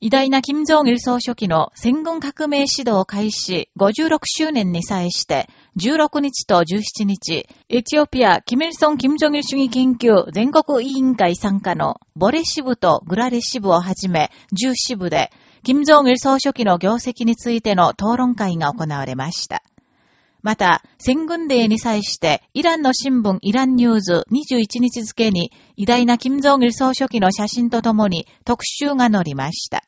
偉大な金正義総書記の戦軍革命指導開始56周年に際して、16日と17日、エチオピア、キミルソン・キム・ジョギル主義研究全国委員会参加のボレ支部とグラレ支部をはじめ10支部で、金正義総書記の業績についての討論会が行われました。また、戦軍デーに際して、イランの新聞イランニューズ21日付に、偉大な金正義総書記の写真とともに特集が載りました。